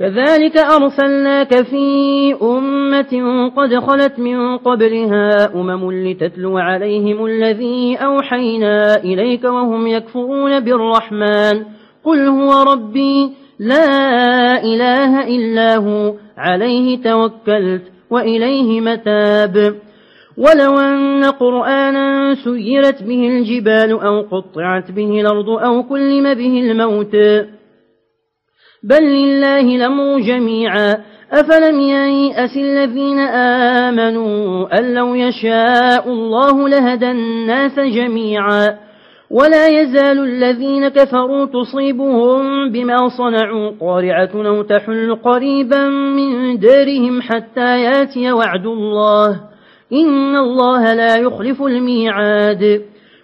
كذلك أرسلناك في أمة قد خلت من قبلها أمم لتتلو عليهم الذي أوحينا إليك وهم يكفرون بالرحمن. قل هو ربي لا إله إلا هو عليه توكلت وإليه متاب. ولو أن قرآنا سيرت به الجبال أو قطعت به الأرض أو كلم به الموت بل لله الأمر جميعا. أفلم ييأس الذين آمنوا أن لو يشاء الله لهدى الناس جميعا. ولا يزال الذين كفروا تصيبهم بما صنعوا قارعة أو تحل قريبا من دارهم حتى يأتي وعد الله. إن الله لا يخلف الميعاد.